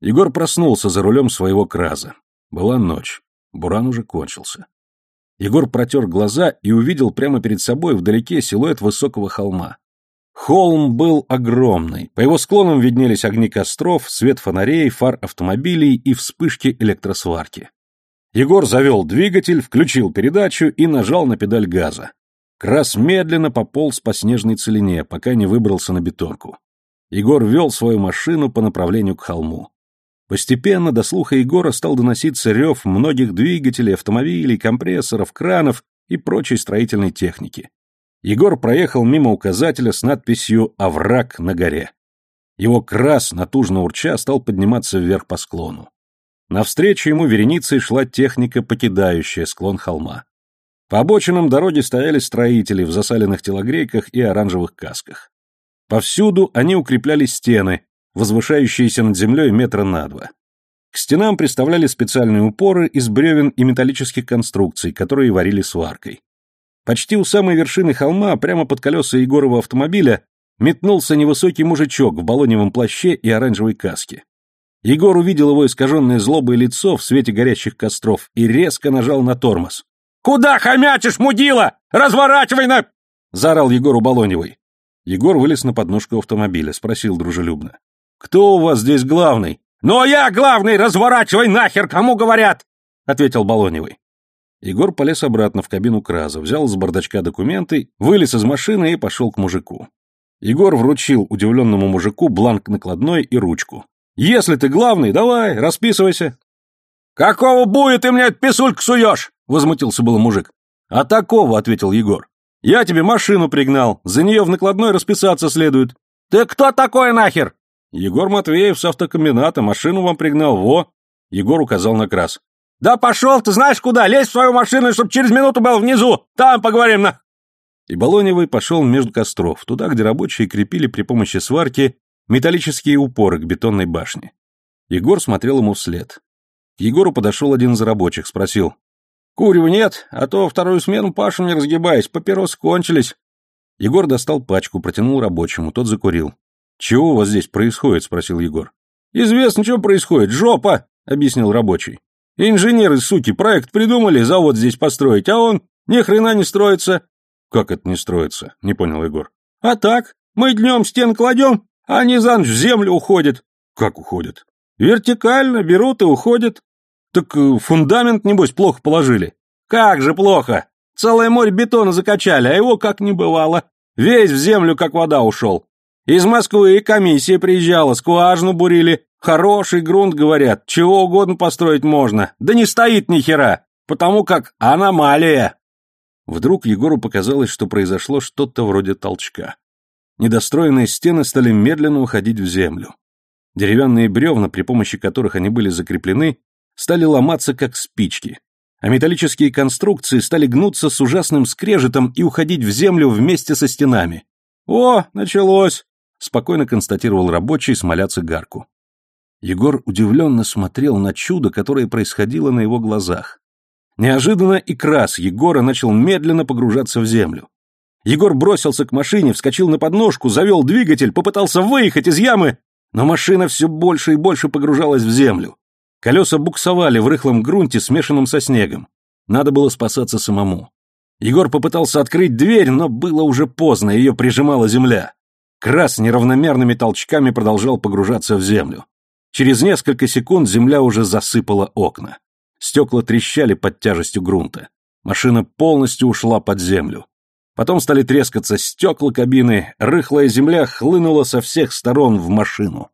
Егор проснулся за рулем своего краза. Была ночь. Буран уже кончился. Егор протер глаза и увидел прямо перед собой вдалеке силуэт высокого холма. Холм был огромный. По его склонам виднелись огни костров, свет фонарей, фар автомобилей и вспышки электросварки. Егор завел двигатель, включил передачу и нажал на педаль газа. Крас медленно пополз по снежной целине, пока не выбрался на бетонку. Егор вел свою машину по направлению к холму. Постепенно до слуха Егора стал доноситься рев многих двигателей, автомобилей, компрессоров, кранов и прочей строительной техники. Егор проехал мимо указателя с надписью «Овраг на горе». Его крас, натужно урча, стал подниматься вверх по склону. Навстречу ему вереницей шла техника, покидающая склон холма. По обочинам дороги стояли строители в засаленных телогрейках и оранжевых касках. Повсюду они укрепляли стены, возвышающиеся над землей метра на два. К стенам приставляли специальные упоры из бревен и металлических конструкций, которые варили сваркой. Почти у самой вершины холма, прямо под колеса Егорова автомобиля, метнулся невысокий мужичок в балоневом плаще и оранжевой каске. Егор увидел его искаженное злобое лицо в свете горящих костров и резко нажал на тормоз. «Куда хомячишь, мудила? Разворачивай на...» — заорал Егор у Балоневой. Егор вылез на подножку автомобиля, спросил дружелюбно. «Кто у вас здесь главный?» «Ну я главный, разворачивай нахер, кому говорят!» — ответил Болоневый. Егор полез обратно в кабину Краза, взял с бардачка документы, вылез из машины и пошел к мужику. Егор вручил удивленному мужику бланк накладной и ручку. «Если ты главный, давай, расписывайся». «Какого буя ты мне писульку суешь?» — возмутился был мужик. «А такого», — ответил Егор. «Я тебе машину пригнал, за нее в накладной расписаться следует». «Ты кто такой нахер?» Егор Матвеев с автокомбината машину вам пригнал, во!» Егор указал на крас. «Да пошел ты знаешь куда, лезь в свою машину, чтоб через минуту был внизу, там поговорим на...» И Болоневый пошел между костров, туда, где рабочие крепили при помощи сварки металлические упоры к бетонной башне. Егор смотрел ему вслед. К Егору подошел один из рабочих, спросил. «Курева нет, а то вторую смену Пашу не разгибаясь, папирос кончились». Егор достал пачку, протянул рабочему, тот закурил. «Чего у вас здесь происходит?» — спросил Егор. «Известно, что происходит. Жопа!» — объяснил рабочий. «Инженеры, суки, проект придумали завод здесь построить, а он ни хрена не строится». «Как это не строится?» — не понял Егор. «А так, мы днем стен кладем, а они за ночь в землю уходят». «Как уходят?» «Вертикально берут и уходят». «Так э, фундамент, небось, плохо положили». «Как же плохо? Целое море бетона закачали, а его как не бывало. Весь в землю, как вода ушел. Из Москвы комиссия приезжала, скважину бурили. Хороший грунт, говорят, чего угодно построить можно. Да не стоит ни хера, потому как аномалия. Вдруг Егору показалось, что произошло что-то вроде толчка. Недостроенные стены стали медленно уходить в землю. Деревянные бревна, при помощи которых они были закреплены, стали ломаться как спички, а металлические конструкции стали гнуться с ужасным скрежетом и уходить в землю вместе со стенами. «О, началось!» Спокойно констатировал рабочий, смоля цигарку. Егор удивленно смотрел на чудо, которое происходило на его глазах. Неожиданно и крас Егора начал медленно погружаться в землю. Егор бросился к машине, вскочил на подножку, завел двигатель, попытался выехать из ямы, но машина все больше и больше погружалась в землю. Колеса буксовали в рыхлом грунте, смешанном со снегом. Надо было спасаться самому. Егор попытался открыть дверь, но было уже поздно, ее прижимала земля. Крас неравномерными толчками продолжал погружаться в землю. Через несколько секунд земля уже засыпала окна. Стекла трещали под тяжестью грунта. Машина полностью ушла под землю. Потом стали трескаться стекла кабины, рыхлая земля хлынула со всех сторон в машину.